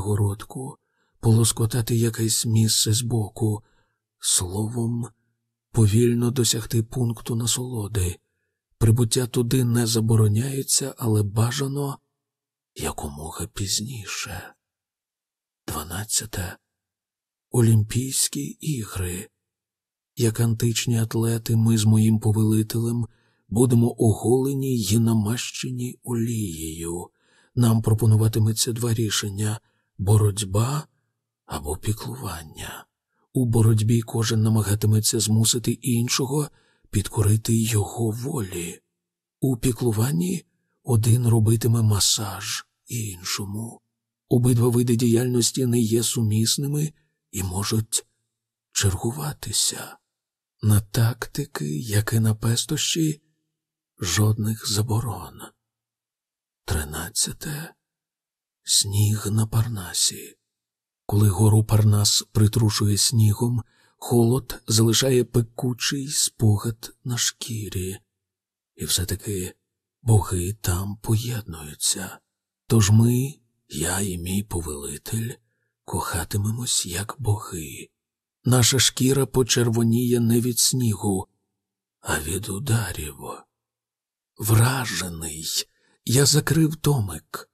перегородку, полоскотати якесь місце збоку, словом, повільно досягти пункту насолоди. Прибуття туди не забороняється, але бажано якомога пізніше. Дванадцяте. Олімпійські ігри. Як античні атлети, ми з моїм повелителем будемо оголені й намащені олією. Нам пропонуватиметься два рішення боротьба або піклування. У боротьбі кожен намагатиметься змусити іншого підкорити його волі. У піклуванні один робитиме масаж іншому. Обидва види діяльності не є сумісними і можуть чергуватися. На тактики, як і на пестощі, жодних заборон. Тринадцяте. Сніг на Парнасі. Коли гору Парнас притрушує снігом, холод залишає пекучий спогад на шкірі, і все-таки боги там поєднуються. Тож ми, я і мій повелитель, кохатимемось, як боги. Наша шкіра почервоніє не від снігу, а від ударів. Вражений, я закрив томик.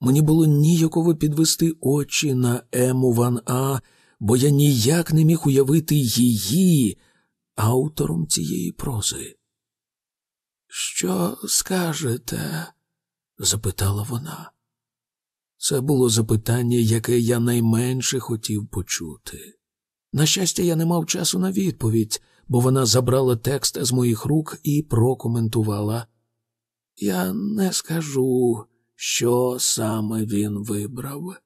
Мені було ніяково підвести очі на Ему Ван А, бо я ніяк не міг уявити її автором цієї прози. Що скажете? запитала вона. Це було запитання, яке я найменше хотів почути. На щастя, я не мав часу на відповідь, бо вона забрала текст з моїх рук і прокоментувала. Я не скажу, що саме він вибрав.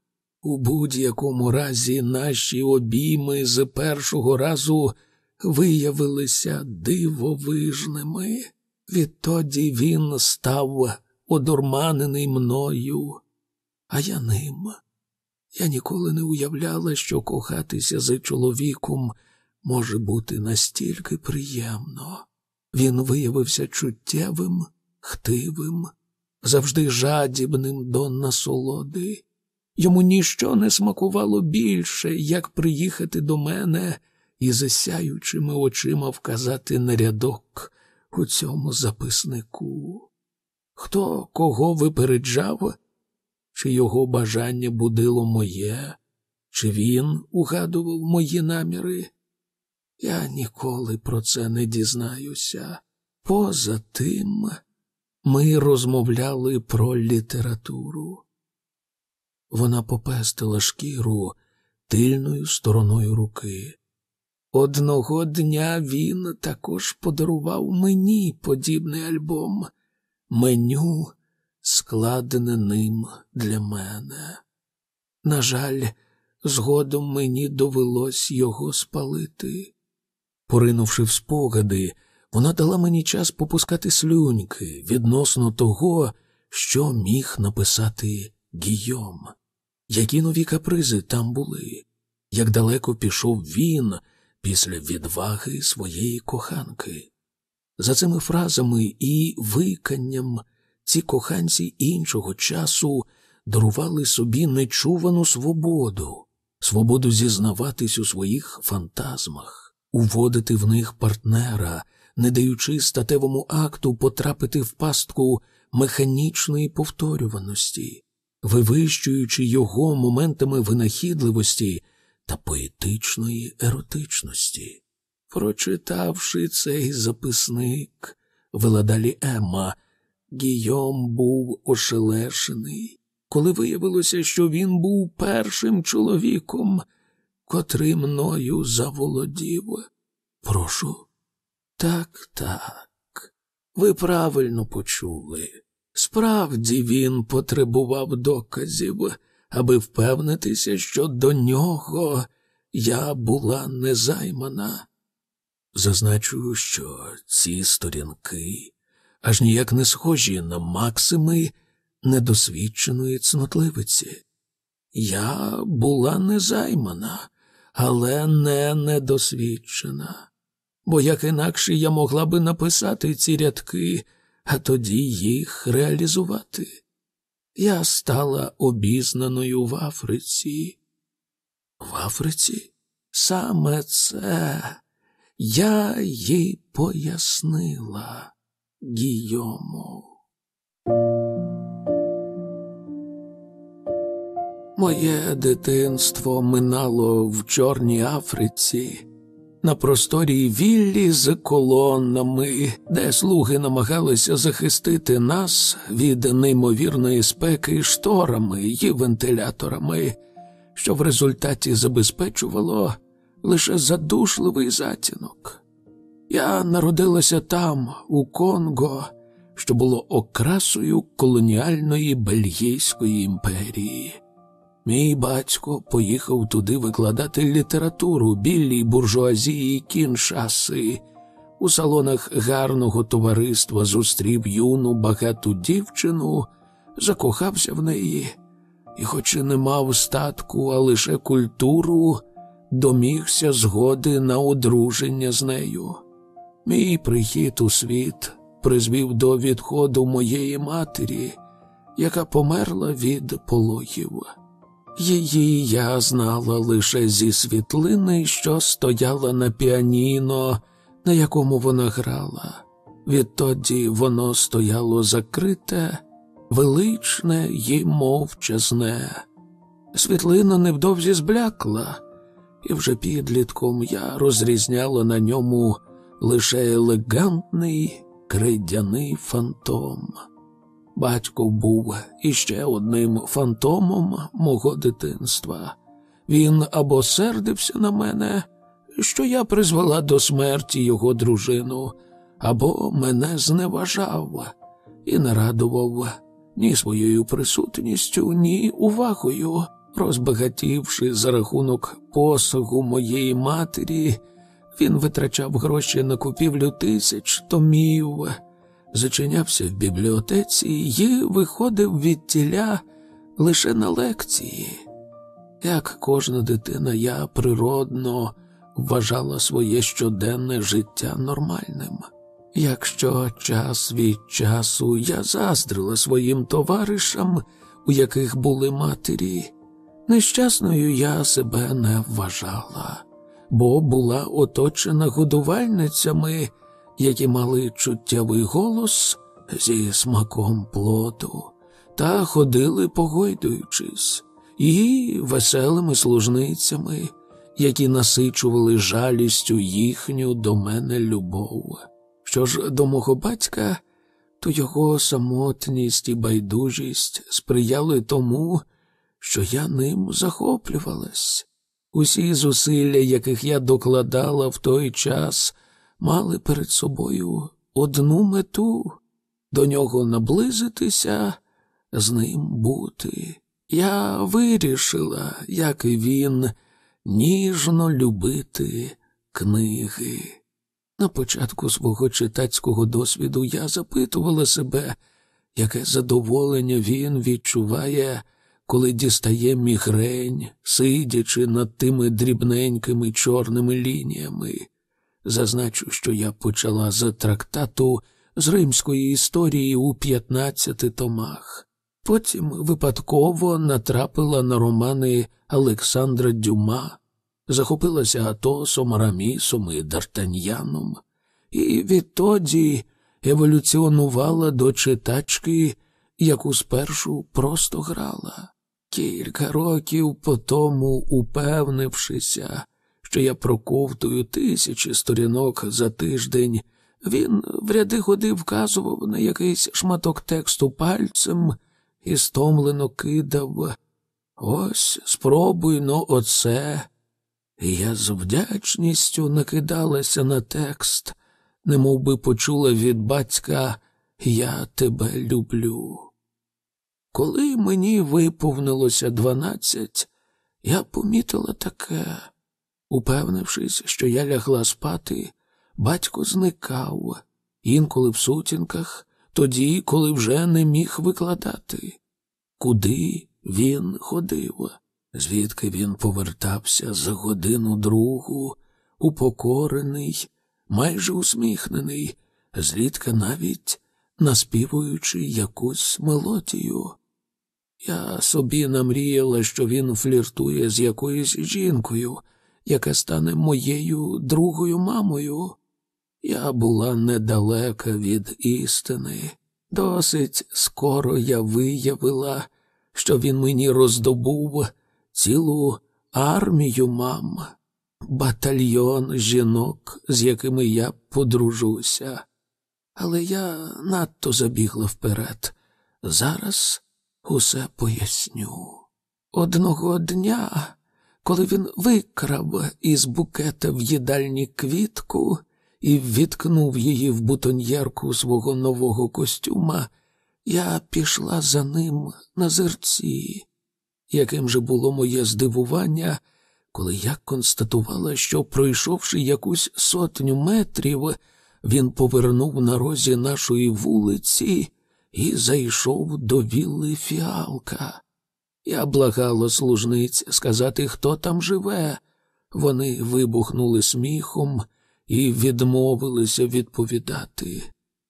У будь-якому разі наші обійми з першого разу виявилися дивовижними. Відтоді він став одурманений мною, а я ним. Я ніколи не уявляла, що кохатися з чоловіком може бути настільки приємно. Він виявився чуттєвим, хтивим, завжди жадібним до насолоди. Йому ніщо не смакувало більше, як приїхати до мене і засяючими очима вказати на рядок у цьому записнику. Хто кого випереджав, чи його бажання будило моє, чи він угадував мої наміри? Я ніколи про це не дізнаюся. Поза тим ми розмовляли про літературу. Вона попестила шкіру тильною стороною руки. Одного дня він також подарував мені подібний альбом, меню, складене ним для мене. На жаль, згодом мені довелось його спалити. Поринувши в спогади, вона дала мені час попускати слюньки відносно того, що міг написати Гійом. Які нові капризи там були, як далеко пішов він після відваги своєї коханки. За цими фразами і виканням ці коханці іншого часу дарували собі нечувану свободу, свободу зізнаватись у своїх фантазмах, уводити в них партнера, не даючи статевому акту потрапити в пастку механічної повторюваності, вивищуючи його моментами винахідливості та поетичної еротичності. Прочитавши цей записник, вела далі Емма, Гійом був ошелешений, коли виявилося, що він був першим чоловіком, котрий мною заволодів. Прошу. Так, так, ви правильно почули. Справді він потребував доказів, аби впевнитися, що до нього я була незаймана. Зазначу, що ці сторінки аж ніяк не схожі на максими недосвідченої цнотливиці. Я була незаймана, але не недосвідчена, бо як інакше я могла би написати ці рядки, а тоді їх реалізувати. я стала обізнаною в Африці. В Африці? Саме це я їй пояснила Гійому. Моє дитинство минало в Чорній Африці, на просторій віллі з колоннами, де слуги намагалися захистити нас від неймовірної спеки шторами і вентиляторами, що в результаті забезпечувало лише задушливий затінок. Я народилася там, у Конго, що було окрасою колоніальної Бельгійської імперії. Мій батько поїхав туди викладати літературу білій буржуазії кіншаси. У салонах гарного товариства зустрів юну багату дівчину, закохався в неї, і, хоч і не мав статку, а лише культуру, домігся згоди на одруження з нею. Мій прихід у світ призвів до відходу моєї матері, яка померла від пологів. Її я знала лише зі світлини, що стояла на піаніно, на якому вона грала. Відтоді воно стояло закрите, величне й мовчазне. Світлина невдовзі зблякла, і вже підлітком я розрізняла на ньому лише елегантний крейдяний фантом. Батько був іще одним фантомом мого дитинства. Він або сердився на мене, що я призвела до смерті його дружину, або мене зневажав і не радував ні своєю присутністю, ні увагою, розбагатівши за рахунок посагу моєї матері, він витрачав гроші на купівлю тисяч томів зачинявся в бібліотеці і виходив від тіля лише на лекції. Як кожна дитина, я природно вважала своє щоденне життя нормальним. Якщо час від часу я заздрила своїм товаришам, у яких були матері, нещасною я себе не вважала, бо була оточена годувальницями які мали чуттєвий голос зі смаком плоду, та ходили, погойдуючись, і веселими служницями, які насичували жалістю їхню до мене любов. Що ж до мого батька, то його самотність і байдужість сприяли тому, що я ним захоплювалась. Усі зусилля, яких я докладала в той час, мали перед собою одну мету до нього наблизитися, з ним бути. Я вирішила, як і він, ніжно любити книги. На початку свого читацького досвіду я запитувала себе, яке задоволення він відчуває, коли дістає мігрень, сидячи над тими дрібненькими чорними лініями. Зазначу, що я почала з трактату з римської історії у 15 томах. Потім випадково натрапила на романи Олександра Дюма, захопилася Атосом, Рамісом і Дартаньяном, і відтоді еволюціонувала до читачки, яку спершу просто грала. Кілька років по тому, упевнившися, що я проковтую тисячі сторінок за тиждень, він в ряди годи вказував на якийсь шматок тексту пальцем і стомлено кидав. Ось спробуй но оце. І я з вдячністю накидалася на текст, немов би почула від батька Я тебе люблю. Коли мені виповнилося дванадцять, я помітила таке. Упевнившись, що я лягла спати, батько зникав, інколи в сутінках, тоді, коли вже не міг викладати. Куди він ходив, звідки він повертався за годину другу, упокорений, майже усміхнений, зрідка навіть наспівуючи якусь мелодію. Я собі намріяла, що він фліртує з якоюсь жінкою, яка стане моєю другою мамою. Я була недалека від істини. Досить скоро я виявила, що він мені роздобув цілу армію мам, батальйон жінок, з якими я подружуся. Але я надто забігла вперед. Зараз усе поясню. Одного дня, коли він викрав із букета в їдальні квітку і відкнув її в бутоньєрку свого нового костюма, я пішла за ним на зерці. Яким же було моє здивування, коли я констатувала, що, пройшовши якусь сотню метрів, він повернув на розі нашої вулиці і зайшов до вілли фіалка. Я благала служниць сказати, хто там живе. Вони вибухнули сміхом і відмовилися відповідати.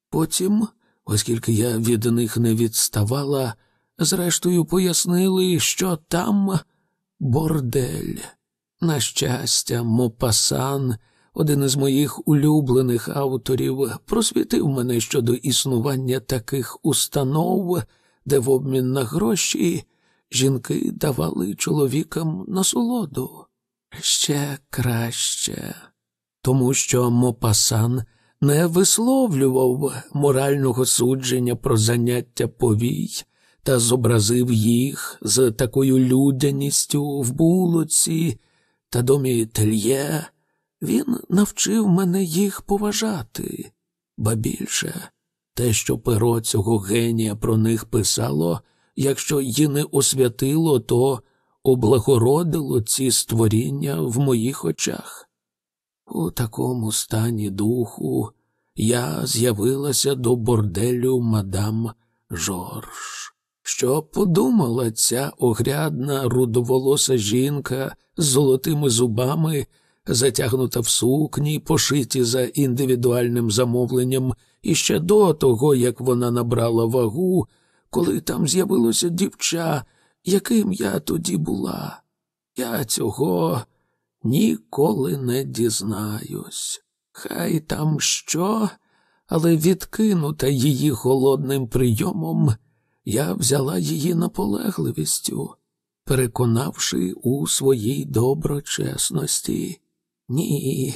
Потім, оскільки я від них не відставала, зрештою пояснили, що там бордель. На щастя, Мопасан, один із моїх улюблених авторів, просвітив мене щодо існування таких установ, де в обмін на гроші жінки давали чоловікам насолоду. Ще краще, тому що Мопасан не висловлював морального судження про заняття повій та зобразив їх з такою людяністю в булоці та домі тельє, він навчив мене їх поважати, ба більше те, що перо цього генія про них писало, якщо її не освятило, то облагородило ці створіння в моїх очах. У такому стані духу я з'явилася до борделю мадам Жорж. Що подумала ця огрядна рудоволоса жінка з золотими зубами, затягнута в сукні, пошиті за індивідуальним замовленням, і ще до того, як вона набрала вагу, коли там з'явилося дівча, яким я тоді була. Я цього ніколи не дізнаюсь. Хай там що, але відкинута її голодним прийомом, я взяла її наполегливістю, переконавши у своїй доброчесності. Ні,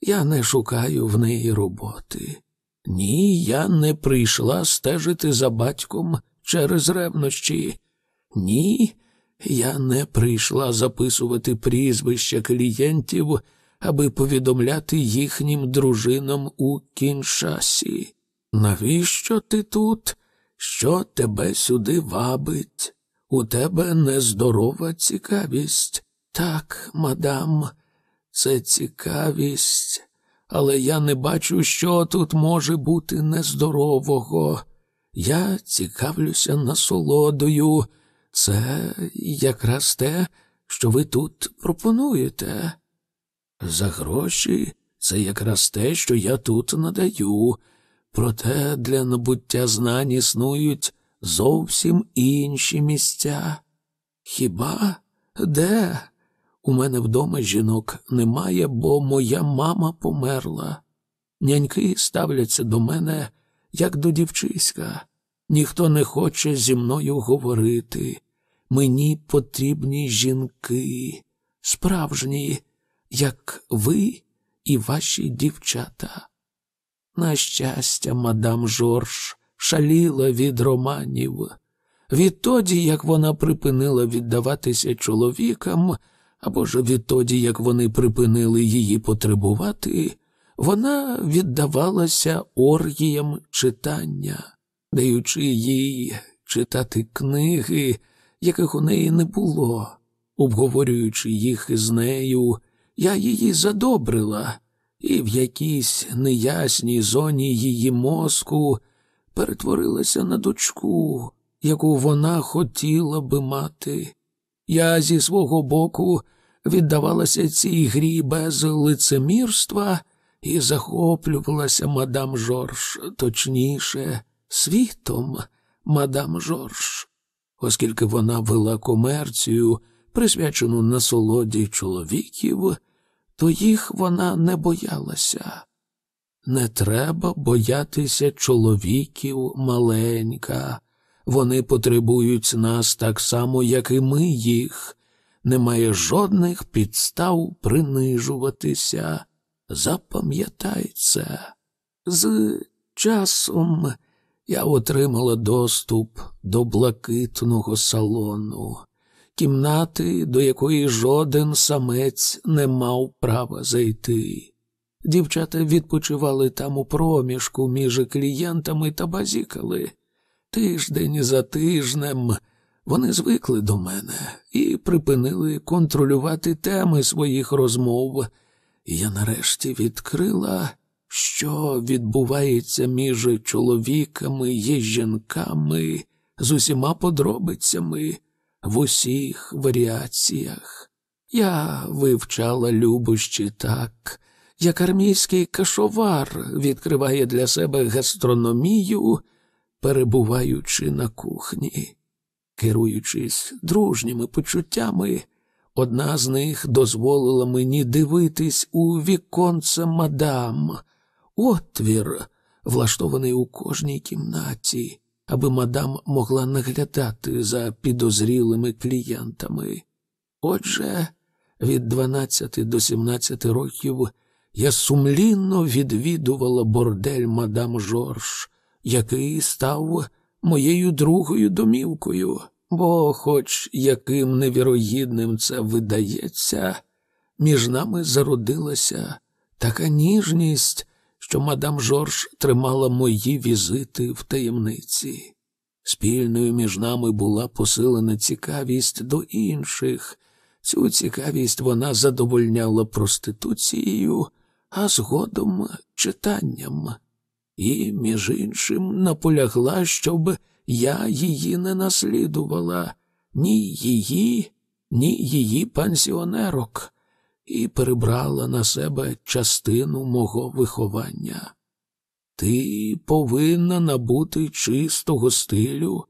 я не шукаю в неї роботи. Ні, я не прийшла стежити за батьком через ревнощі. Ні, я не прийшла записувати прізвища клієнтів, аби повідомляти їхнім дружинам у кіншасі. Навіщо ти тут? Що тебе сюди вабить? У тебе нездорова цікавість. Так, мадам, це цікавість, але я не бачу, що тут може бути нездорового. Я цікавлюся насолодою. Це якраз те, що ви тут пропонуєте. За гроші це якраз те, що я тут надаю, проте для набуття знань існують зовсім інші місця. Хіба де? У мене вдома жінок немає, бо моя мама померла. Няньки ставляться до мене, як до дівчиська. Ніхто не хоче зі мною говорити. Мені потрібні жінки, справжні, як ви і ваші дівчата. На щастя, мадам Жорж шаліла від романів. Відтоді, як вона припинила віддаватися чоловікам, або ж відтоді, як вони припинили її потребувати, вона віддавалася оргіям читання, даючи їй читати книги, яких у неї не було. Обговорюючи їх із нею, я її задобрила, і в якійсь неясній зоні її мозку перетворилася на дочку, яку вона хотіла би мати. Я зі свого боку віддавалася цій грі без лицемірства і захоплювалася мадам Жорж, точніше, світом мадам Жорж. оскільки вона вела комерцію, присвячену насолоді чоловіків, то їх вона не боялася. Не треба боятися чоловіків маленька. Вони потребують нас так само, як і ми їх. Немає жодних підстав принижуватися. Запам'ятай. З часом я отримала доступ до блакитного салону, кімнати, до якої жоден самець не мав права зайти. Дівчата відпочивали там у проміжку між клієнтами та базікали. Тиждень за тижнем вони звикли до мене і припинили контролювати теми своїх розмов. Я нарешті відкрила, що відбувається між чоловіками і жінками з усіма подробицями в усіх варіаціях. Я вивчала любощі так, як армійський кашовар відкриває для себе гастрономію, перебуваючи на кухні. Керуючись дружніми почуттями, одна з них дозволила мені дивитись у віконце мадам, отвір, влаштований у кожній кімнаті, аби мадам могла наглядати за підозрілими клієнтами. Отже, від 12 до 17 років я сумлінно відвідувала бордель мадам Жорж, який став моєю другою домівкою, бо, хоч яким невірогідним це видається, між нами зародилася така ніжність, що мадам Жорж тримала мої візити в таємниці. Спільною між нами була посилена цікавість до інших. Цю цікавість вона задовольняла проституцією, а згодом читанням і, між іншим, наполягла, щоб я її не наслідувала, ні її, ні її пансіонерок, і перебрала на себе частину мого виховання. Ти повинна набути чистого стилю,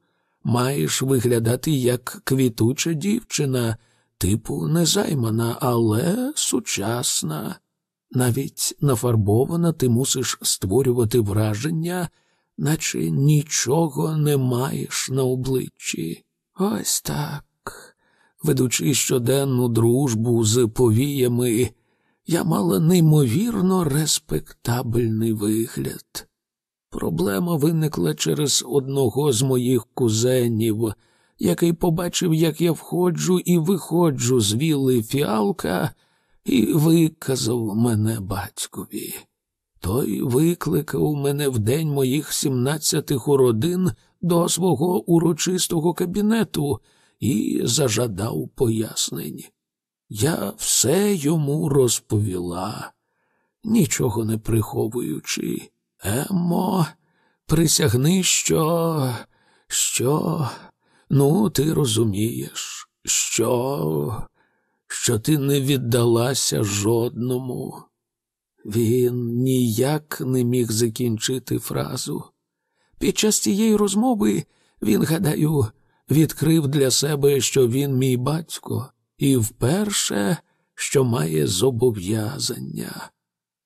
маєш виглядати як квітуча дівчина, типу незаймана, але сучасна. Навіть нафарбована, ти мусиш створювати враження, наче нічого не маєш на обличчі. Ось так. Ведучи щоденну дружбу з повіями, я мала неймовірно респектабельний вигляд. Проблема виникла через одного з моїх кузенів, який побачив, як я входжу і виходжу з вілли фіалка і виказав мене батькові. Той викликав мене в день моїх сімнадцятих уродин до свого урочистого кабінету і зажадав пояснень. Я все йому розповіла, нічого не приховуючи. Емо, присягни, що, що, ну, ти розумієш, що що ти не віддалася жодному. Він ніяк не міг закінчити фразу. Під час цієї розмови він, гадаю, відкрив для себе, що він мій батько, і вперше, що має зобов'язання.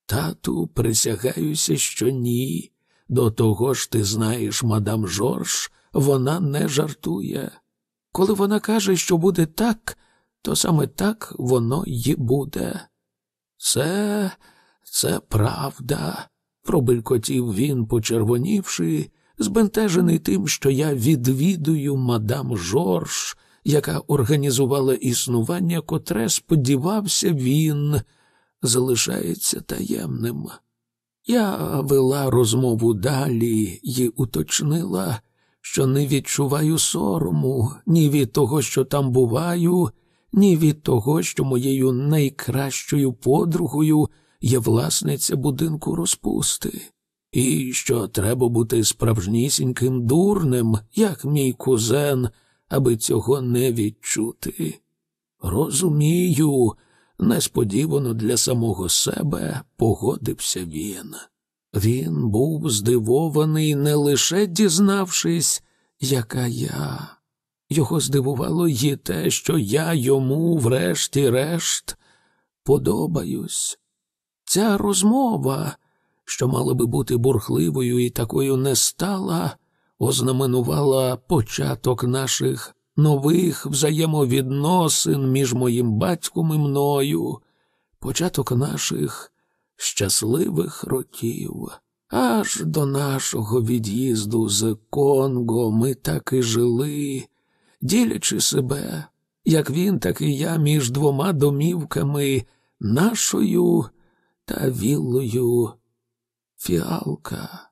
Тату, присягаюся, що ні. До того ж, ти знаєш, мадам Жорж, вона не жартує. Коли вона каже, що буде так, то саме так воно й буде. Це, це правда, пробелькотів він, почервонівши, збентежений тим, що я відвідую мадам Жорж, яка організувала існування, котре, сподівався, він залишається таємним. Я вела розмову далі і уточнила, що не відчуваю сорому ні від того, що там буваю, ні від того, що моєю найкращою подругою є власниця будинку розпусти, і що треба бути справжнісіньким дурним, як мій кузен, аби цього не відчути. Розумію, несподівано для самого себе погодився він. Він був здивований, не лише дізнавшись, яка я. Його здивувало й те, що я йому, врешті-решт, подобаюсь. Ця розмова, що мала би бути бурхливою і такою не стала, ознаменувала початок наших нових взаємовідносин між моїм батьком і мною, початок наших щасливих років. Аж до нашого від'їзду з Конго ми так і жили, ділячи себе, як він, так і я між двома домівками, нашою та віллою фіалка.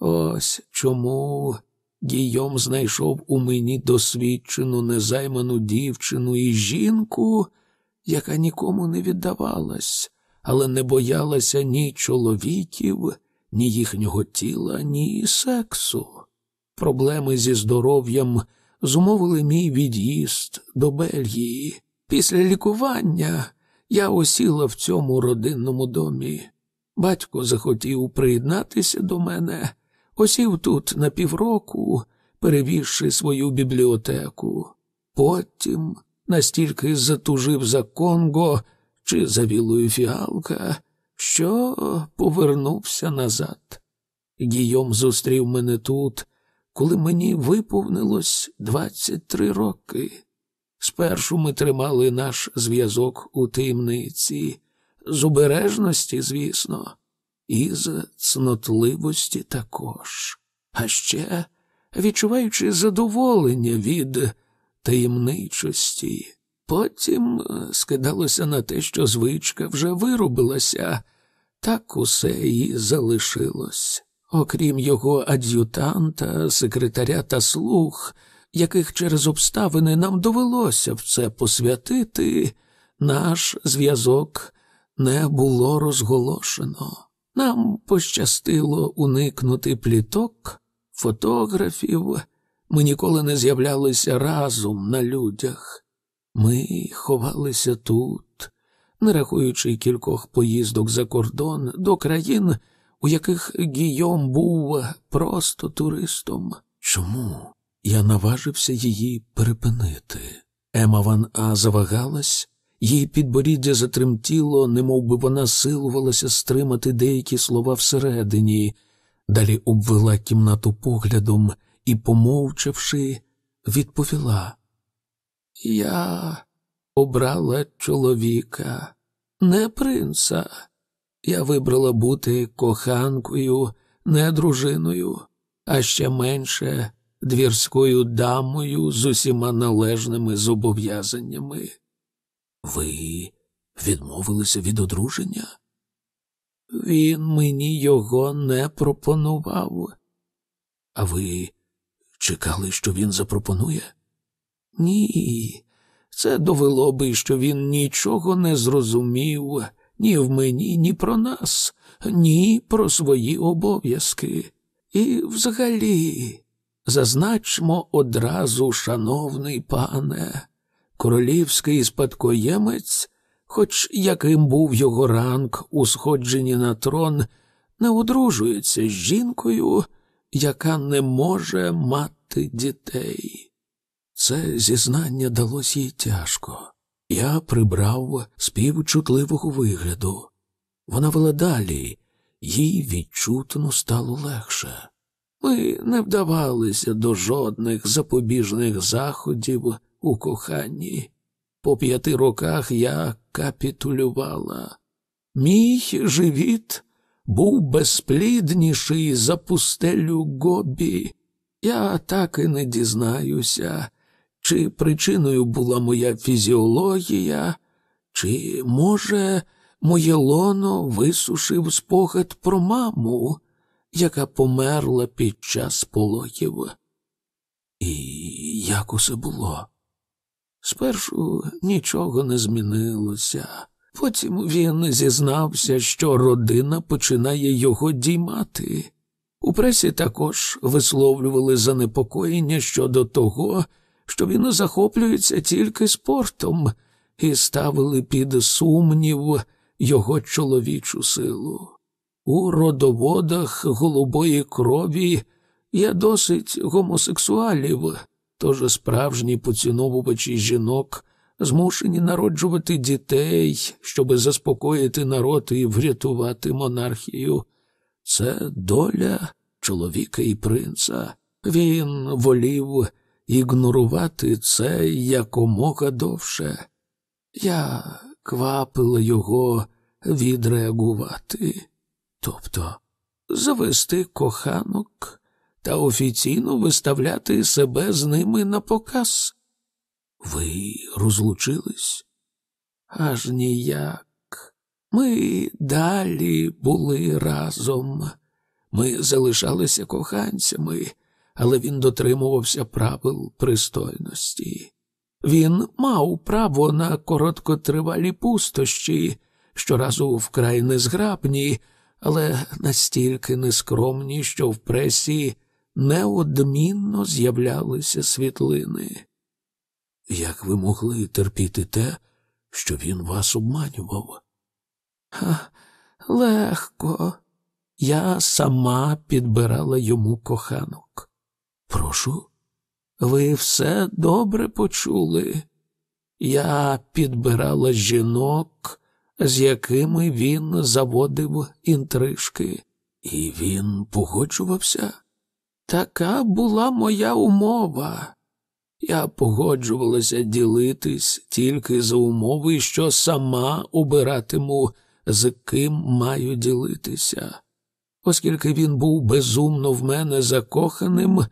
Ось чому Гійом знайшов у мені досвідчену незайману дівчину і жінку, яка нікому не віддавалась, але не боялася ні чоловіків, ні їхнього тіла, ні сексу. Проблеми зі здоров'ям зумовили мій від'їзд до Бельгії. Після лікування я осіла в цьому родинному домі. Батько захотів приєднатися до мене, осів тут на півроку, перевівши свою бібліотеку. Потім настільки затужив за Конго чи за вілою фіалка, що повернувся назад. Гійом зустрів мене тут, коли мені виповнилось 23 роки. Спершу ми тримали наш зв'язок у таємниці, з обережності, звісно, і з цнотливості також, а ще відчуваючи задоволення від таємничості. Потім е, скидалося на те, що звичка вже виробилася, так усе і залишилось. Окрім його ад'ютанта, секретаря та слуг, яких через обставини нам довелося в це посвятити, наш зв'язок не було розголошено. Нам пощастило уникнути пліток, фотографів. Ми ніколи не з'являлися разом на людях. Ми ховалися тут, не рахуючи кількох поїздок за кордон до країн, у яких Гійом був просто туристом. Чому я наважився її перепинити? Ема Ван А завагалась, її підборіддя затремтіло, немов би вона силувалася стримати деякі слова всередині, далі обвела кімнату поглядом і, помовчавши, відповіла. Я обрала чоловіка, не принца. Я вибрала бути коханкою, не дружиною, а ще менше двірською дамою з усіма належними зобов'язаннями. Ви відмовилися від одруження? Він мені його не пропонував. А ви чекали, що він запропонує? Ні, це довело би, що він нічого не зрозумів ні в мені, ні про нас, ні про свої обов'язки. І взагалі, зазначмо одразу, шановний пане, королівський спадкоємець, хоч яким був його ранг у сходженні на трон, не одружується з жінкою, яка не може мати дітей. Це зізнання далось їй тяжко. Я прибрав співчутливого вигляду. Вона вела далі, їй відчутно стало легше. Ми не вдавалися до жодних запобіжних заходів у коханні. По п'яти роках я капітулювала. Мій живіт був безплідніший за пустелю Гобі. Я так і не дізнаюся, чи причиною була моя фізіологія, чи, може, моє лоно висушив спогад про маму, яка померла під час пологів. І як усе було? Спершу нічого не змінилося. Потім він зізнався, що родина починає його діймати. У пресі також висловлювали занепокоєння щодо того, що він захоплюється тільки спортом, і ставили під сумнів його чоловічу силу. У родоводах голубої крові є досить гомосексуалів, Тож справжні поціновувачі жінок змушені народжувати дітей, щоби заспокоїти народ і врятувати монархію. Це доля чоловіка і принца. Він волів ігнорувати це якомога довше. Я квапила його відреагувати, тобто завести коханок та офіційно виставляти себе з ними на показ. Ви розлучились? Аж ніяк. Ми далі були разом. Ми залишалися коханцями, але він дотримувався правил пристойності. Він мав право на короткотривалі пустощі, щоразу вкрай незграбні, але настільки нескромні, що в пресі неодмінно з'являлися світлини. Як ви могли терпіти те, що він вас обманював? Ха, легко. Я сама підбирала йому коханок. Прошу, ви все добре почули. Я підбирала жінок, з якими він заводив інтрижки, і він погоджувався. Така була моя умова. Я погоджувалася ділитись тільки за умови, що сама обиратиму, з ким маю ділитися. Оскільки він був безумно в мене закоханим,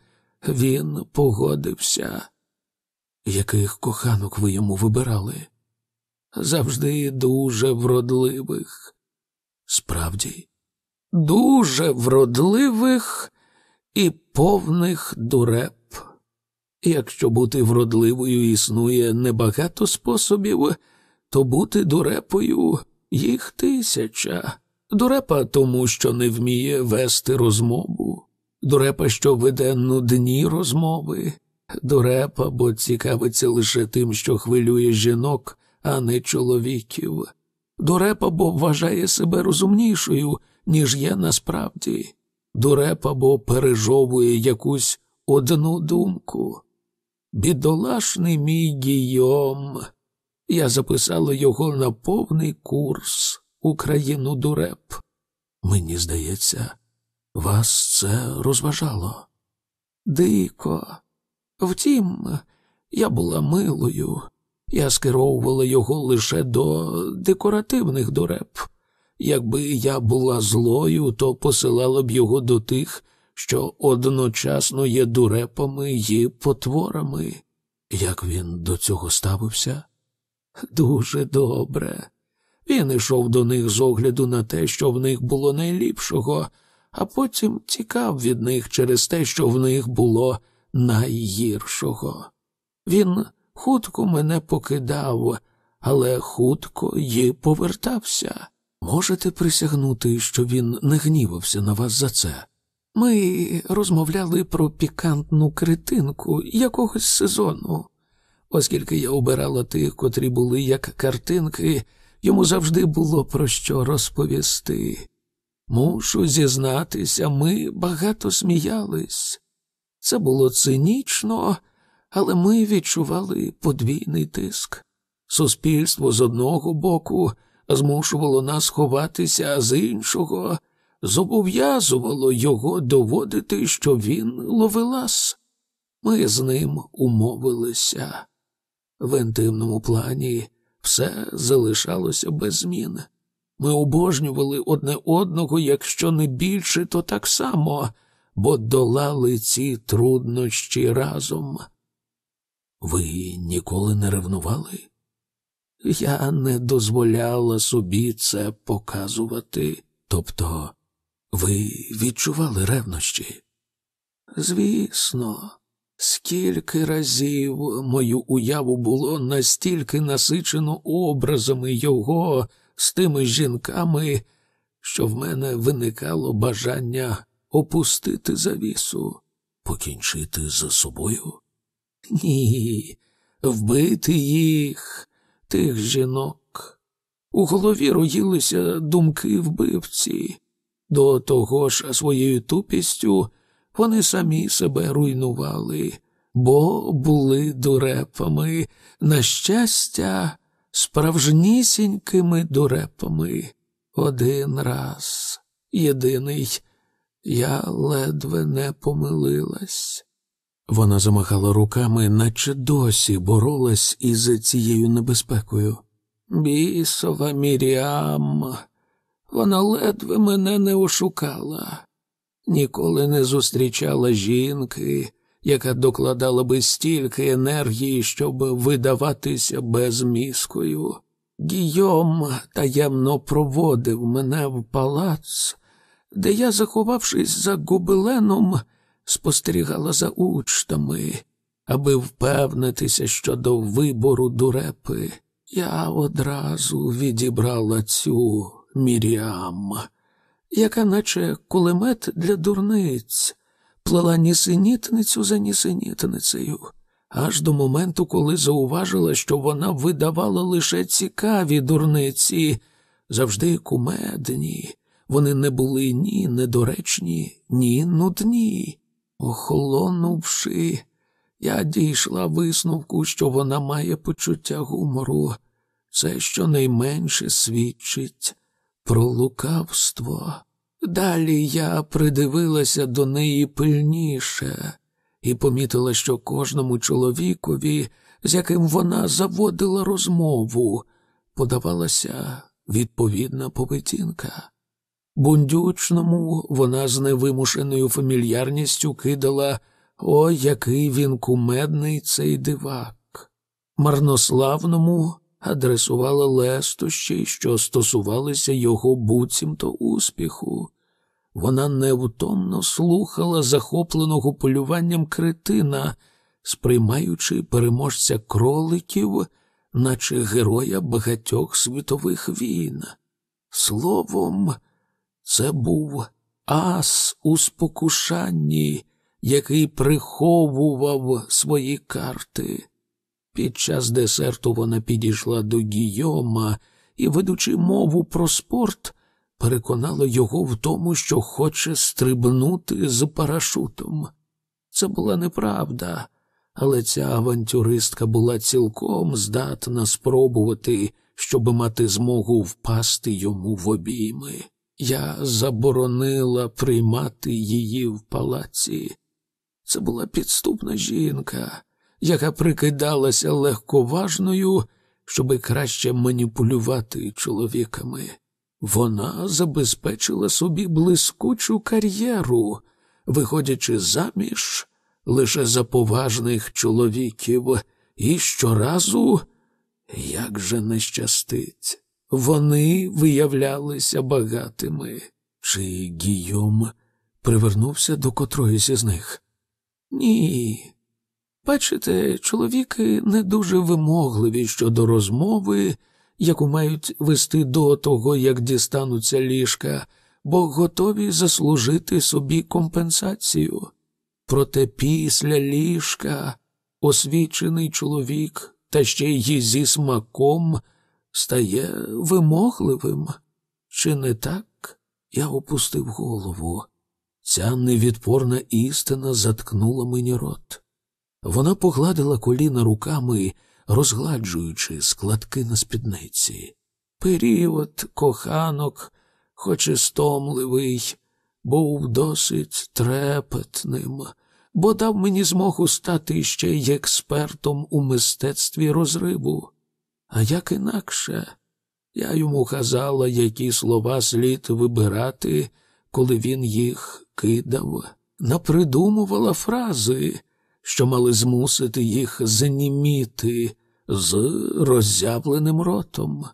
він погодився. Яких коханок ви йому вибирали? Завжди дуже вродливих. Справді, дуже вродливих і повних дуреб. Якщо бути вродливою існує небагато способів, то бути дурепою їх тисяча. Дурепа тому, що не вміє вести розмову, дурепа, що веде нудні розмови, дурепа, бо цікавиться лише тим, що хвилює жінок, а не чоловіків. Дурепа, бо вважає себе розумнішою, ніж є насправді. Дурепа, бо пережовує якусь одну думку. Бідолашний мій гійом. Я записала його на повний курс Україну дуреп. Мені здається, вас це розважало. Дико. Втім, я була милою, я скеровувала його лише до декоративних дуреп. Якби я була злою, то посилала б його до тих, що одночасно є дурепами і потворами. Як він до цього ставився? Дуже добре. Він йшов до них з огляду на те, що в них було найліпшого, а потім тікав від них через те, що в них було найгіршого. Він хутко мене покидав, але хутко й повертався. Можете присягнути, що він не гнівався на вас за це? Ми розмовляли про пікантну критинку якогось сезону. Оскільки я обирала тих, котрі були як картинки, йому завжди було про що розповісти. Мушу зізнатися, ми багато сміялись. Це було цинічно, але ми відчували подвійний тиск. Суспільство з одного боку змушувало нас ховатися, а з іншого зобов'язувало його доводити, що він ловелас. Ми з ним умовилися. В інтимному плані все залишалося без змін. Ми обожнювали одне одного, якщо не більше, то так само, бо долали ці труднощі разом. Ви ніколи не ревнували? Я не дозволяла собі це показувати. Тобто, ви відчували ревнощі? Звісно, скільки разів мою уяву було настільки насичено образами його з тими жінками, що в мене виникало бажання опустити завісу, покінчити за собою? Ні, вбити їх, тих жінок. У голові роїлися думки вбивці. До того ж, своєю тупістю вони самі себе руйнували, бо були дурепами, на щастя, справжнісінькими дурепами. Один раз, єдиний, я ледве не помилилась. Вона замахала руками, наче досі боролась із цією небезпекою. Бісова Міріам, вона ледве мене не ошукала, ніколи не зустрічала жінки, яка докладала би стільки енергії, щоб видаватися безміскою. Гійом таємно проводив мене в палац, де я, заховавшись за гобеленом, спостерігала за учтами, аби впевнитися щодо вибору дурепи. Я одразу відібрала цю Міріам, яка, наче кулемет для дурниць, плела нісенітницю за нісенітницею, аж до моменту, коли зауважила, що вона видавала лише цікаві дурниці, завжди кумедні. Вони не були ні недоречні, ні нудні. Охолонувши, я дійшла висновку, що вона має почуття гумору. Це щонайменше свідчить про лукавство. Далі я придивилася до неї пильніше і помітила, що кожному чоловікові, з яким вона заводила розмову, подавалася відповідна поведінка. Бундючному вона з невимушеною фамільярністю кидала Ой, який він кумедний цей дивак. Марнославному адресувала лестощі, що стосувалися його буцімто успіху. Вона невтомно слухала захопленого полюванням критина, сприймаючи переможця кроликів, наче героя багатьох світових війн. Словом, це був ас у спокушанні, який приховував свої карти. Під час десерту вона підійшла до Гійома і, ведучи мову про спорт, переконала його в тому, що хоче стрибнути з парашутом. Це була неправда, але ця авантюристка була цілком здатна спробувати, щоб мати змогу впасти йому в обійми. Я заборонила приймати її в палаці. Це була підступна жінка, яка прикидалася легковажною, щоби краще маніпулювати чоловіками. Вона забезпечила собі блискучу кар'єру, виходячи заміж лише за поважних чоловіків, і щоразу, як же не вони виявлялися багатими. Чи Гійом привернувся до котроїсь із них? Ні. Бачите, чоловіки не дуже вимогливі щодо розмови, яку мають вести до того, як дістануться ліжка, бо готові заслужити собі компенсацію. Проте після ліжка освічений чоловік, та ще й зі смаком, стає вимогливим. Чи не так? Я опустив голову. Ця невідпорна істина заткнула мені рот. Вона погладила коліна руками, розгладжуючи складки на спідниці. Період коханок, хоч і стомливий, був досить трепетним, бо дав мені змогу стати ще й експертом у мистецтві розриву. А як інакше, я йому казала, які слова слід вибирати, коли він їх кидав, напридумувала фрази, що мали змусити їх заніміти з роззявленим ротом.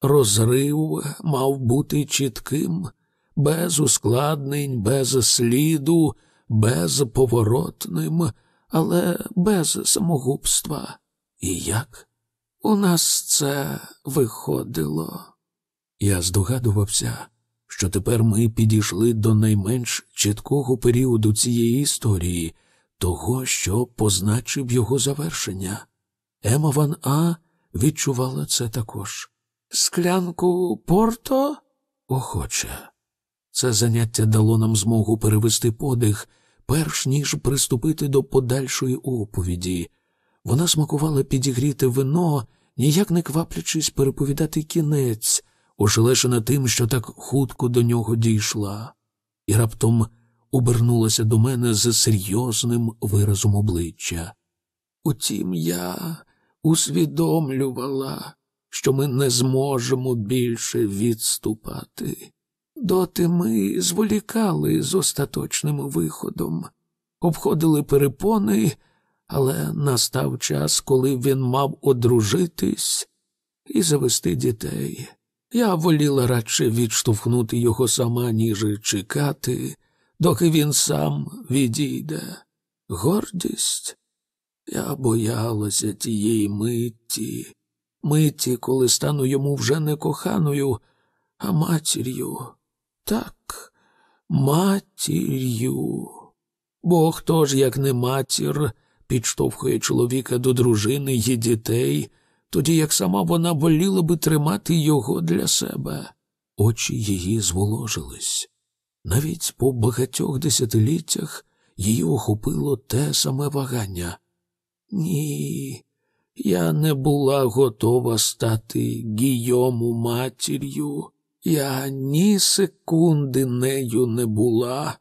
Розрив мав бути чітким, без ускладнень, без сліду, безповоротним, але без самогубства. І як у нас це виходило? Я здогадувався, що тепер ми підійшли до найменш чіткого періоду цієї історії, того, що позначив його завершення. Ема Ван А відчувала це також. Склянку порто? Охоче. Це заняття дало нам змогу перевести подих, перш ніж приступити до подальшої оповіді. Вона смакувала підігріте вино, ніяк не кваплячись переповідати кінець, ошелешена тим, що так хутко до нього дійшла, і раптом обернулася до мене з серйозним виразом обличчя. Утім, я усвідомлювала, що ми не зможемо більше відступати. Доти ми зволікали з остаточним виходом, обходили перепони, але настав час, коли він мав одружитись і завести дітей. Я воліла радше відштовхнути його сама, ніж чекати, доки він сам відійде. Гордість. Я боялася тієї митті, митті, коли стану йому вже не коханою, а матір'ю. Так, матір'ю. Бо хто ж, як не матір, підштовхує чоловіка до дружини й дітей, тоді як сама вона воліла би тримати його для себе. Очі її зволожились. Навіть по багатьох десятиліттях її охопило те саме вагання. Ні, я не була готова стати Гійому матір'ю. Я ні секунди нею не була.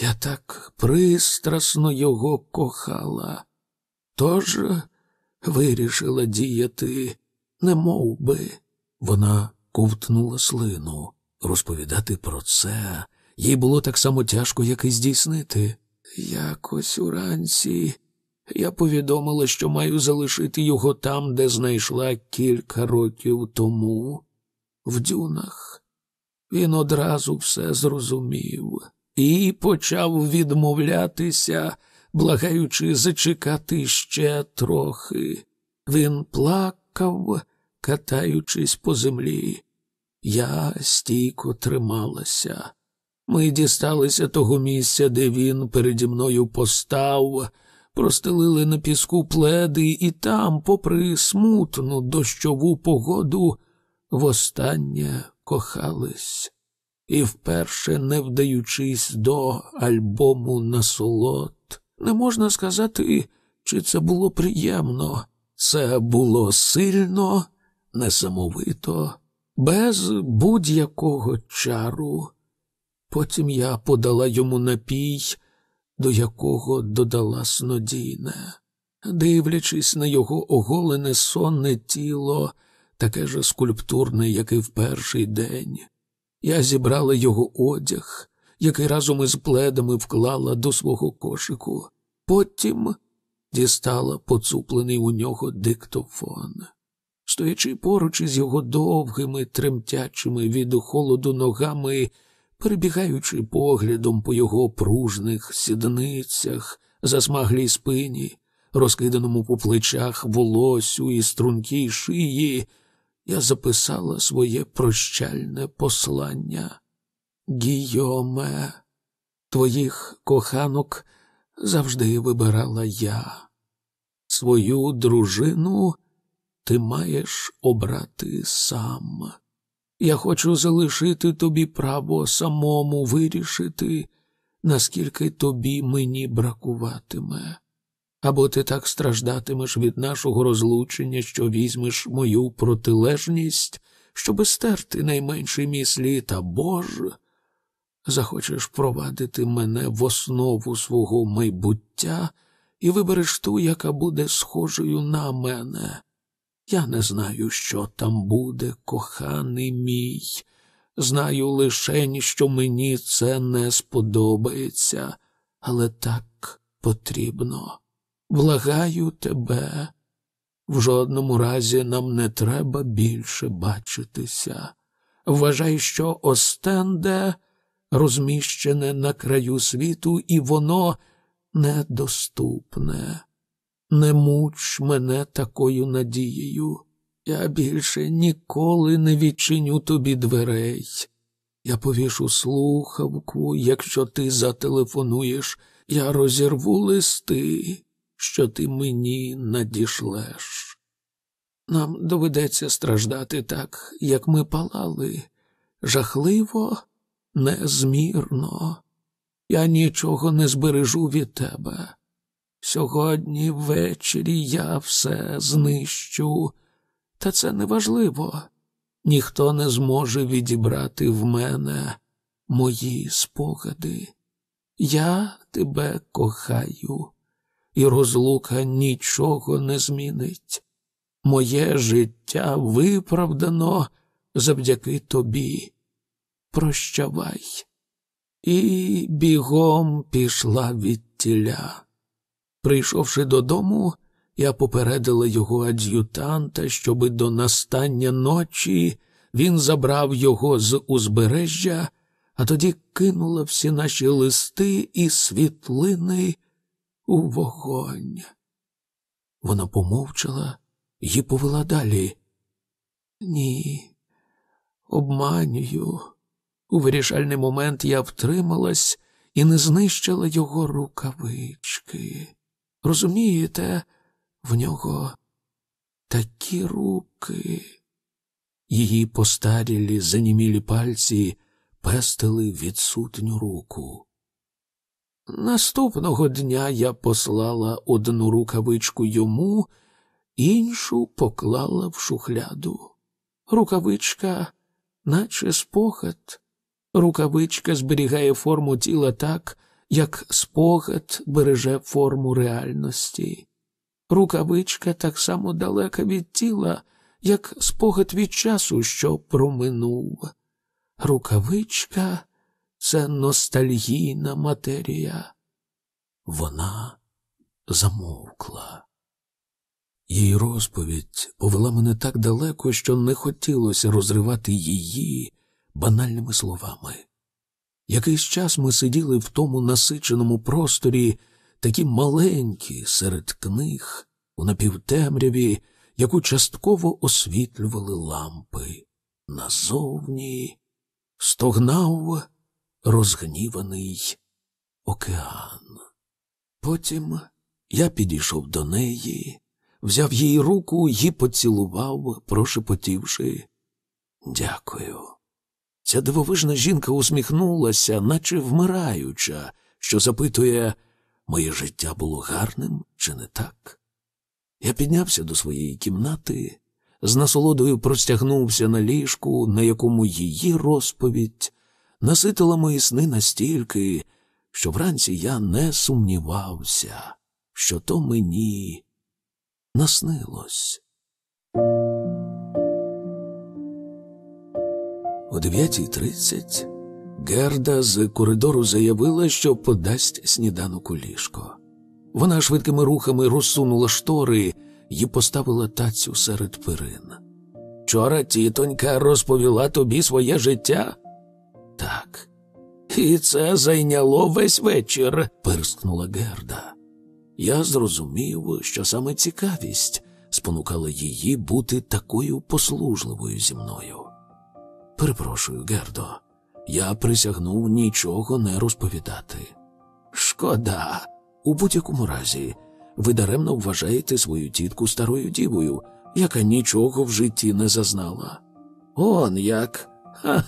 Я так пристрасно його кохала. Тож вирішила діяти, не мов би. Вона ковтнула слину. Розповідати про це їй було так само тяжко, як і здійснити. Якось уранці я повідомила, що маю залишити його там, де знайшла кілька років тому, в дюнах. Він одразу все зрозумів і почав відмовлятися, благаючи зачекати ще трохи. Він плакав, катаючись по землі. Я стійко трималася. Ми дісталися того місця, де він переді мною постав, простелили на піску пледи, і там, попри смутну дощову погоду, востаннє кохались. І вперше, не вдаючись до альбому насолод, не можна сказати, чи це було приємно. Це було сильно, несамовито, без будь-якого чару. Потім я подала йому напій, до якого додала снодійне. Дивлячись на його оголене сонне тіло, таке ж скульптурне, як і в перший день, я зібрала його одяг, який разом із пледами вклала до свого кошику. Потім дістала поцуплений у нього диктофон. Стоячи поруч із його довгими, тремтячими від холоду ногами, перебігаючи поглядом по його пружних сідницях, засмаглій спині, розкиданому по плечах волосю і стрункій шиї, я записала своє прощальне послання. Гійоме, твоїх коханок завжди вибирала я. Свою дружину ти маєш обрати сам. Я хочу залишити тобі право самому вирішити, наскільки тобі мені бракуватиме. Або ти так страждатимеш від нашого розлучення, що візьмеш мою протилежність, щоби стерти найменший мій слід, або ж захочеш провадити мене в основу свого майбуття і вибереш ту, яка буде схожою на мене. Я не знаю, що там буде, коханий мій. Знаю лишень, що мені це не сподобається, але так потрібно. Благаю тебе. В жодному разі нам не треба більше бачитися. Вважай, що Остенде розміщене на краю світу, і воно недоступне. Не муч мене такою надією. Я більше ніколи не відчиню тобі дверей. Я повішу слухавку, якщо ти зателефонуєш, я розірву листи, що ти мені надішлеш. Нам доведеться страждати так, як ми палали, жахливо, незмірно. Я нічого не збережу від тебе. Сьогодні ввечері я все знищу, та це неважливо. Ніхто не зможе відібрати в мене мої спогади. Я тебе кохаю, і розлука нічого не змінить. Моє життя виправдано завдяки тобі. Прощавай. І бігом пішла від тіля. Прийшовши додому, я попередила його ад'ютанта, щоби до настання ночі він забрав його з узбережжя, а тоді кинула всі наші листи і світлини у вогонь. Вона помовчала і повела далі. Ні, обманюю. У вирішальний момент я втрималась і не знищила його рукавички. Розумієте, в нього такі руки. Її постарілі занімілі пальці пестили відсутню руку. Наступного дня я послала одну рукавичку йому, іншу поклала в шухляду. Рукавичка, наче спогад, рукавичка зберігає форму тіла так, як спогад береже форму реальності. Рукавичка так само далека від тіла, як спогад від часу, що проминув. Рукавичка це ностальгійна матерія. Вона замовкла. Її розповідь повела мене так далеко, що не хотілося розривати її банальними словами. Якийсь час ми сиділи в тому насиченому просторі, такі маленькі серед книг, у напівтемряві, яку частково освітлювали лампи. Назовні стогнав розгніваний океан. Потім я підійшов до неї, взяв її руку і поцілував, прошепотівши Дякую. Ця дивовижна жінка усміхнулася, наче вмираюча, що запитує, моє життя було гарним чи не так? Я піднявся до своєї кімнати, з насолодою простягнувся на ліжку, на якому її розповідь наситила мої сни настільки, що вранці я не сумнівався, що то мені наснилось. О 9.30 Герда з коридору заявила, що подасть сніданок у ліжко. Вона швидкими рухами розсунула штори і поставила тацю серед перин. Вчора тітонька розповіла тобі своє життя? Так. І це зайняло весь вечір, пирскнула Герда. Я зрозумів, що саме цікавість спонукала її бути такою послужливою зі мною. Перепрошую, Гердо, я присягнув нічого не розповідати. Шкода, у будь-якому разі, ви даремно вважаєте свою тітку старою дівою, яка нічого в житті не зазнала. Он як. Ха,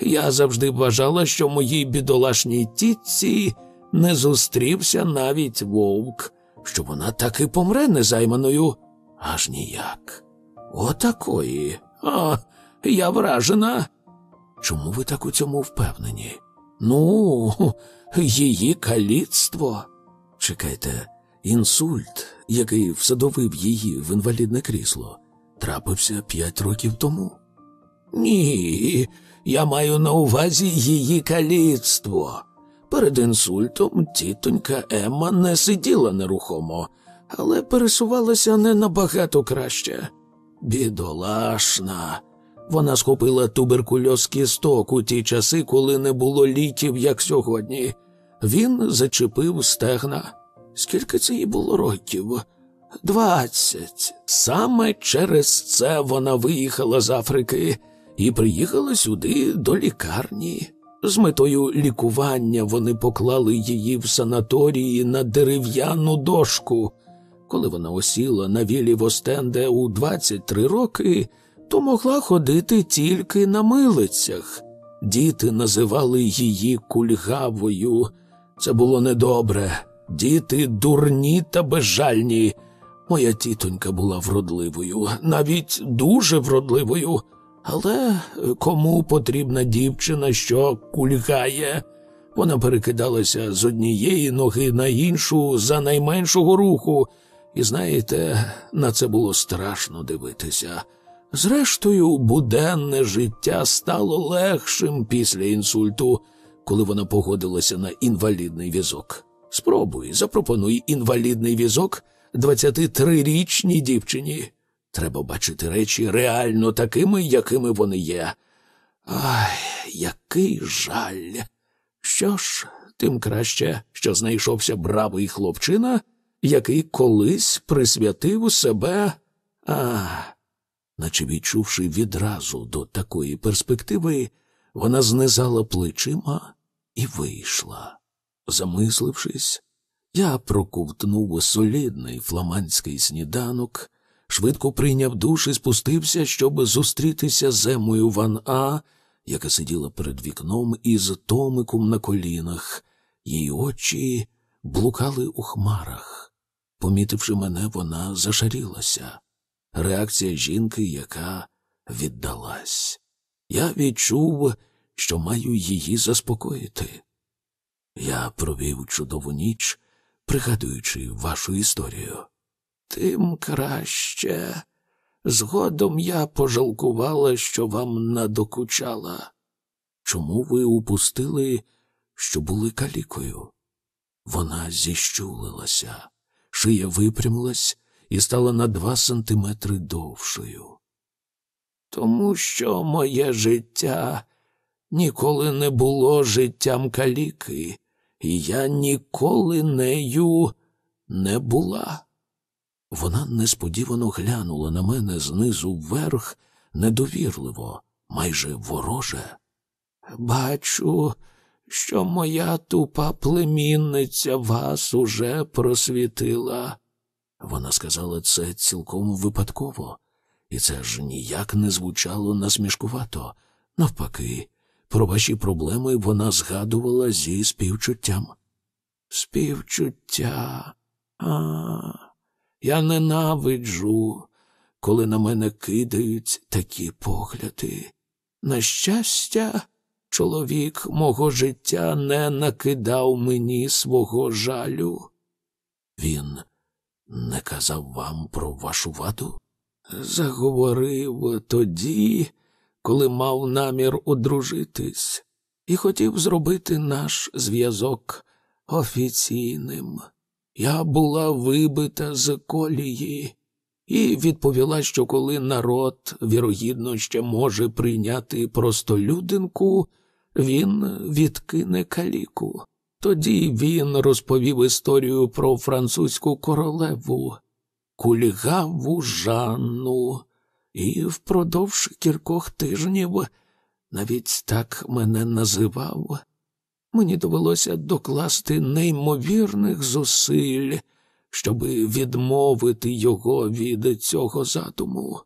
Я завжди вважала, що моїй бідолашній тітці не зустрівся навіть вовк, що вона так і помре незайманою, аж ніяк. Отакої. А, я вражена. Чому ви так у цьому впевнені? Ну, її каліцтво. Чекайте, інсульт, який всадовив її в інвалідне крісло, трапився п'ять років тому. Ні, я маю на увазі її каліцтво. Перед інсультом тітонька Емма не сиділа нерухомо, але пересувалася не набагато краще. Бідолашна. Вона схопила туберкульоз кісток у ті часи, коли не було ліків, як сьогодні. Він зачепив стегна. Скільки це їй було років? Двадцять. Саме через це вона виїхала з Африки і приїхала сюди до лікарні. З метою лікування вони поклали її в санаторії на дерев'яну дошку. Коли вона осіла на вілі в Остенде у 23 роки, то могла ходити тільки на милицях. Діти називали її кульгавою, Це було недобре. Діти дурні та безжальні. Моя тітонька була вродливою, навіть дуже вродливою. Але кому потрібна дівчина, що кульгає? Вона перекидалася з однієї ноги на іншу за найменшого руху, і знаєте, на це було страшно дивитися. Зрештою, буденне життя стало легшим після інсульту, коли вона погодилася на інвалідний візок. Спробуй, запропонуй інвалідний візок 23-річній дівчині. Треба бачити речі реально такими, якими вони є. Ай, який жаль. Що ж, тим краще, що знайшовся бравий хлопчина, який колись присвятив себе. А, наче відчувши відразу до такої перспективи, вона знизала плечима і вийшла. Замислившись, я проковтнув солідний фламандський сніданок, швидко прийняв душ і спустився, щоб зустрітися з Емою Ван А, яка сиділа перед вікном із Томиком на колінах. Її очі блукали у хмарах. Помітивши мене, вона зашарілася. Реакція жінки, яка віддалась. Я відчув, що маю її заспокоїти. Я провів чудову ніч, пригадуючи вашу історію. Тим краще. Згодом я пожалкувала, що вам надокучала. Чому ви упустили, що були калікою? Вона зіщулилася, шия випрямилась і стала на два сантиметри довшою. Тому що моє життя ніколи не було життям каліки, і я ніколи нею не була. Вона несподівано глянула на мене знизу вверх недовірливо, майже вороже. Бачу, що моя тупа племінниця вас уже просвітила. Вона сказала це цілком випадково, і це ж ніяк не звучало насмішкувато. Навпаки, про ваші проблеми вона згадувала зі співчуттям. Співчуття. А, я ненавиджу, коли на мене кидають такі погляди. На щастя, чоловік мого життя не накидав мені свого жалю. Він не казав вам про вашу ваду? Заговорив тоді, коли мав намір одружитись, і хотів зробити наш зв'язок офіційним. Я була вибита з колії і відповіла, що коли народ, вірогідно, ще може прийняти простолюдинку, він відкине каліку. Тоді він розповів історію про французьку королеву, кульгаву Жанну, і впродовж кількох тижнів навіть так мене називав. Мені довелося докласти неймовірних зусиль, щоби відмовити його від цього задуму.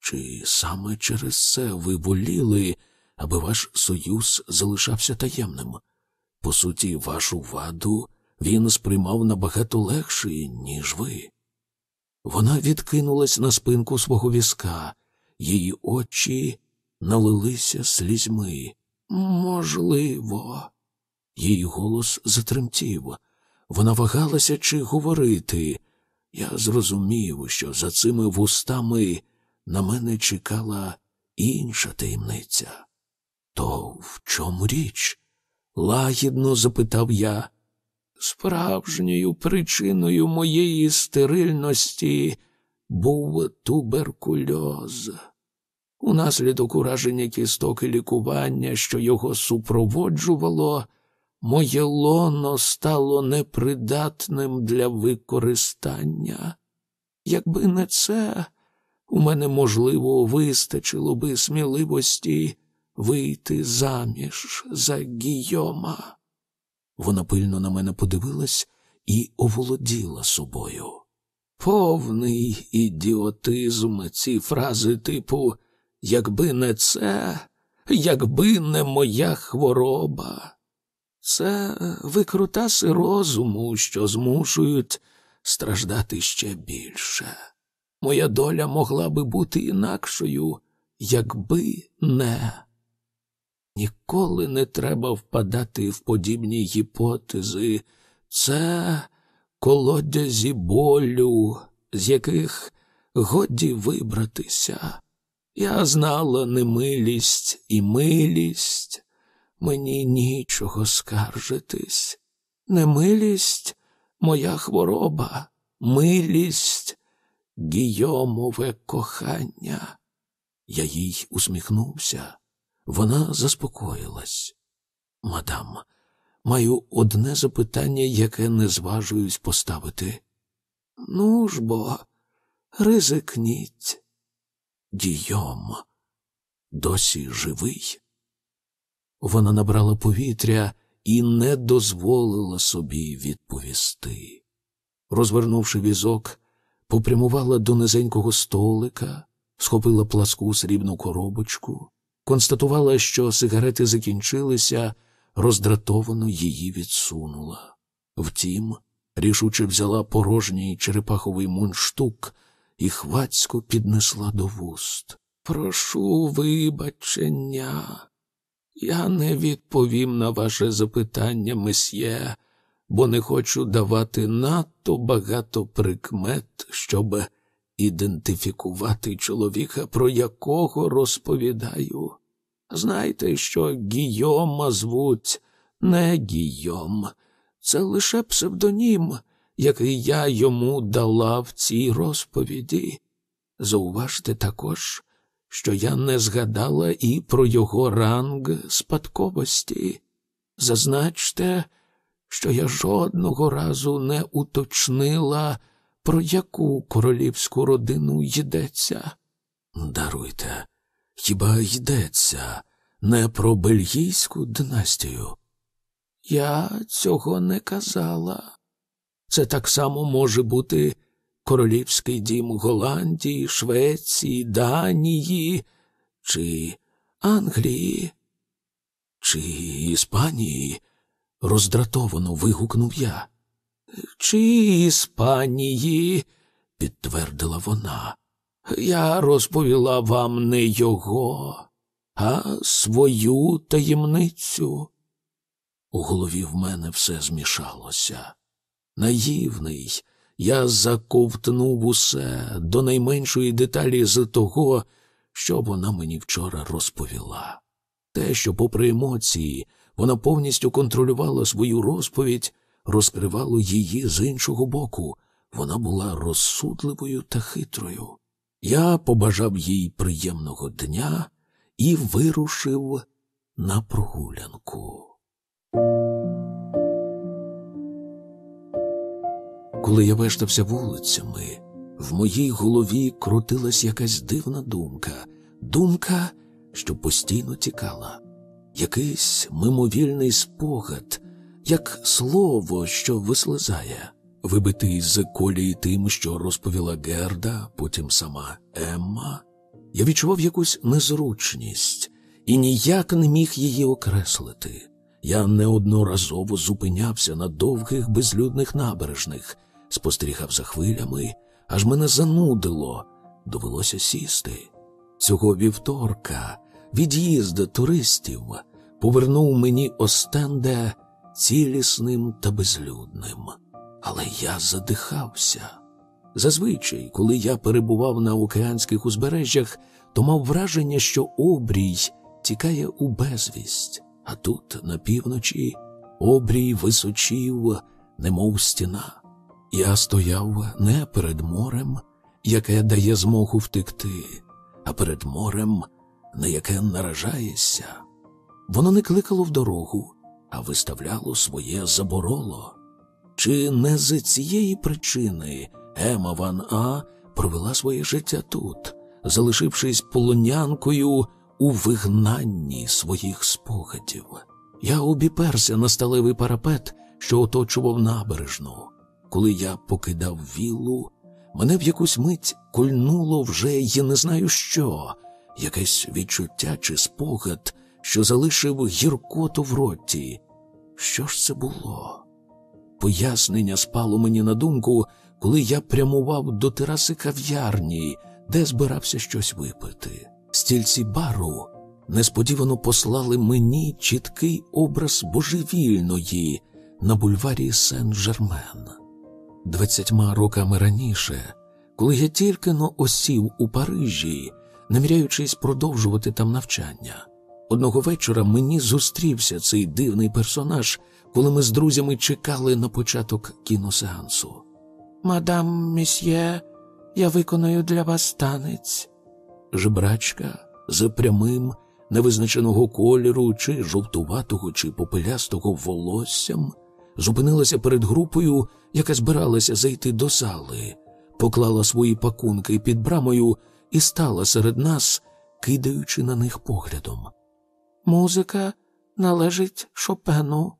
Чи саме через це ви воліли, аби ваш союз залишався таємним? По суті, вашу ваду він сприймав набагато легше, ніж ви. Вона відкинулась на спинку свого візка, її очі налилися слізьми. Можливо. Її голос затремтів. Вона вагалася, чи говорити. Я зрозумів, що за цими вустами на мене чекала інша таємниця. То в чому річ? лагідно запитав я. Справжньою причиною моєї стерильності був туберкульоз. Унаслідок ураження кісток і лікування, що його супроводжувало, моє лоно стало непридатним для використання. Якби не це, у мене, можливо, вистачило би сміливості вийти заміж за Гійома. Вона пильно на мене подивилась і оволоділа собою. Повний ідіотизм ці фрази типу якби не це, якби не моя хвороба. Це викрутаси розуму, що змушують страждати ще більше. Моя доля могла би бути інакшою, якби не. Ніколи не треба впадати в подібні гіпотези. Це колодязі болю, з яких годі вибратися. Я знала немилість і милість, мені нічого скаржитись. Немилість моя хвороба, милість Гійомове кохання. Я їй усміхнувся. Вона заспокоїлась. Мадам, маю одне запитання, яке не зважуюсь поставити. Ну ж бо, ризикніть. Дійом досі живий. Вона набрала повітря і не дозволила собі відповісти. Розвернувши візок, попрямувала до низенького столика, схопила пласку срібну коробочку, констатувала, що сигарети закінчилися, роздратовано її відсунула. Втім, рішуче взяла порожній черепаховий мундштук і хвацько піднесла до вуст. Прошу вибачення. Я не відповім на ваше запитання, месьє, бо не хочу давати надто багато прикмет, щоб ідентифікувати чоловіка, про якого розповідаю. Знайте, що Гійома звуть не Гійом, це лише псевдонім, який я йому дала в цій розповіді. Зауважте також, що я не згадала і про його ранг спадковості. Зазначте, що я жодного разу не уточнила, про яку королівську родину йдеться. Даруйте, хіба йдеться не про бельгійську династію? Я цього не казала. Це так само може бути королівський дім Голландії, Швеції, Данії чи Англії, чи Іспанії, роздратовано вигукнув я. Чи Іспанії, підтвердила вона. Я розповіла вам не його, а свою таємницю. У голові в мене все змішалося. Наївний, я заковтнув усе до найменшої деталі з того, що вона мені вчора розповіла. Те, що, попри емоції, вона повністю контролювала свою розповідь, розкривало її з іншого боку. Вона була розсудливою та хитрою. Я побажав їй приємного дня і вирушив на прогулянку. Коли я вештався вулицями, в моїй голові крутилась якась дивна думка, думка, що постійно тікала, якийсь мимовільний спогад, як слово, що вислизає, вибитий з колії тим, що розповіла Герда, потім сама Емма. Я відчував якусь незручність і ніяк не міг її окреслити. Я неодноразово зупинявся на довгих безлюдних набережних спостерігав за хвилями, аж мене занудило, довелося сісти. Цього вівторка від'їзд туристів повернув мені Остенде цілісним та безлюдним. Але я задихався. Зазвичай, коли я перебував на океанських узбережжях, то мав враження, що обрій тікає у безвість, а тут, на півночі, обрій височів, немов стіна. Я стояв не перед морем, яке дає змогу втекти, а перед морем, на яке наражаєшся. Воно не кликало в дорогу, а виставляло своє забороло. Чи не з цієї причини Ема Ван А провела своє життя тут, залишившись полонянкою у вигнанні своїх спогадів? Я обіперся на сталевий парапет, що оточував набережну. Коли я покидав віллу, мене в якусь мить кольнуло вже я не знаю що, якесь відчуття чи спогад, що залишив гіркоту в роті. Що ж це було? Пояснення спало мені на думку, коли я прямував до тераси кав'ярні, де збирався щось випити. Стільці бару несподівано послали мені чіткий образ божевільної на бульварі Сен-Жермен. Двадцятьма роками раніше, коли я тільки но осів у Парижі, наміряючись продовжувати там навчання. Одного вечора мені зустрівся цей дивний персонаж, коли ми з друзями чекали на початок кіносеансу. Мадам місьє, я виконую для вас танець. Жебрачка за прямим, невизначеного кольору, чи жовтуватого, чи попелястого волоссям, зупинилася перед групою, яка збиралася зайти до зали, поклала свої пакунки під брамою і стала серед нас, кидаючи на них поглядом. Музика належить Шопену.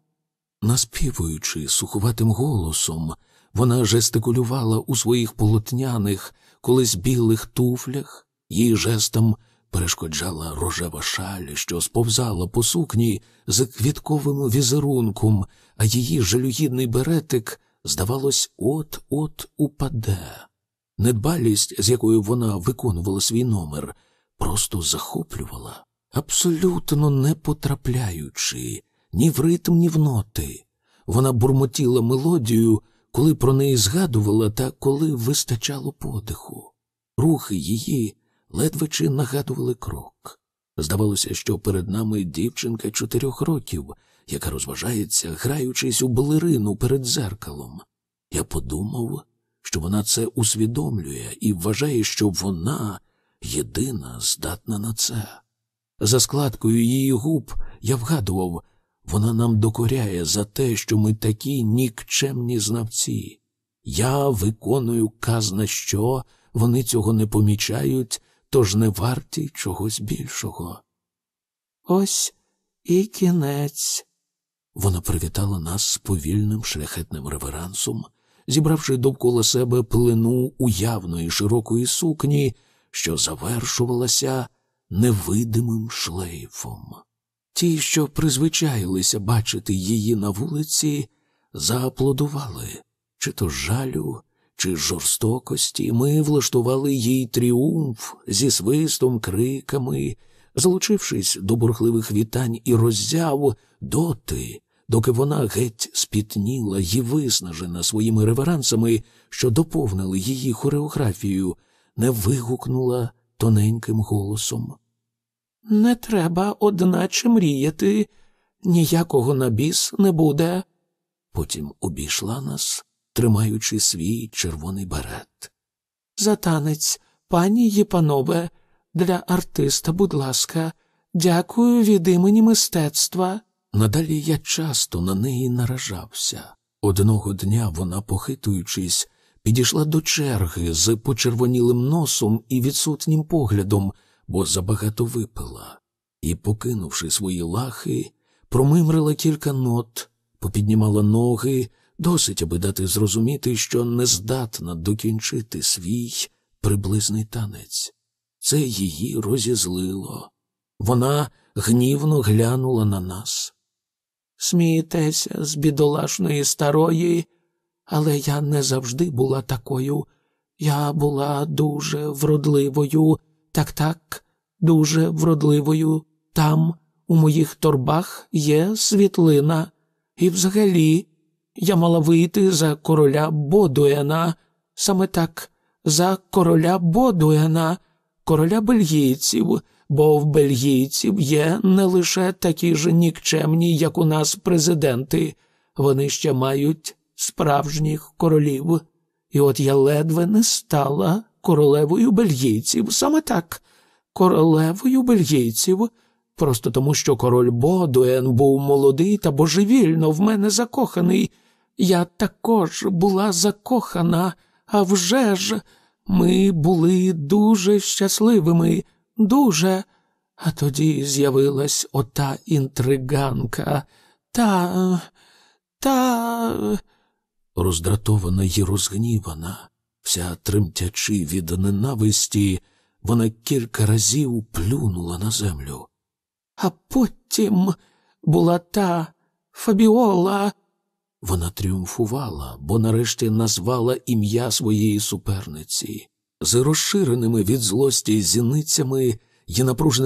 Наспівуючи суховатим голосом, вона жестикулювала у своїх полотняних, колись білих туфлях, її жестом перешкоджала рожева шаль, що сповзала по сукні з квітковим візерунком, а її жалюгідний беретик, здавалось, от-от упаде. Недбалість, з якою вона виконувала свій номер, просто захоплювала, абсолютно не потрапляючи ні в ритм, ні в ноти. Вона бурмотіла мелодію, коли про неї згадувала та коли вистачало подиху. Рухи її ледве чи нагадували крок. Здавалося, що перед нами дівчинка чотирьох років, яка розважається, граючись у балерину перед дзеркалом. Я подумав, що вона це усвідомлює і вважає, що вона єдина здатна на це. За складкою її губ я вгадував, вона нам докоряє за те, що ми такі нікчемні знавці. Я виконую казна що, вони цього не помічають, тож не варті чогось більшого. Ось і кінець. Вона привітала нас з повільним шляхетним реверансом, зібравши довкола себе плину уявної широкої сукні, що завершувалася невидимим шлейфом. Ті, що призвичаїлися бачити її на вулиці, зааплодували, чи то жалю, чи жорстокості. Ми влаштували їй тріумф зі свистом, криками, залучившись до бурхливих вітань і роззяв доти, доки вона геть спітніла і виснажена своїми реверансами, що доповнили її хореографію, не вигукнула тоненьким голосом. Не треба, одначе мріяти, ніякого набіс не буде. Потім обійшла нас, тримаючи свій червоний берет. За танець, пані і панове, для артиста, будь ласка, дякую від імені мистецтва. Надалі я часто на неї наражався. Одного дня вона, похитуючись, підійшла до черги з почервонілим носом і відсутнім поглядом бо забагато випила, і, покинувши свої лахи, промимрила кілька нот, попіднімала ноги, досить, аби дати зрозуміти, що не здатна докінчити свій приблизний танець. Це її розізлило. Вона гнівно глянула на нас. Смієтеся з бідолашної старої, але я не завжди була такою. Я була дуже вродливою так, так, дуже вродливою. Там, у моїх торбах, є світлина. І взагалі я мала вийти за короля Бодуена, саме так, за короля Бодуена, короля бельгійців, бо в бельгійців є не лише такі ж нікчемні, як у нас президенти, вони ще мають справжніх королів. І от я ледве не стала королевою бельгійців, саме так, королевою бельгійців, просто тому, що король Бодуен був молодий та божевільно в мене закоханий. Я також була закохана, а вже ж ми були дуже щасливими, дуже. А тоді з'явилась ота інтриганка, та, та роздратована й розгнівана, вся тремтячи від ненависті, вона кілька разів плюнула на землю. А потім була та Фабіола. Вона тріумфувала, бо нарешті назвала ім'я своєї суперниці. З розширеними від злості зіницями і напруженим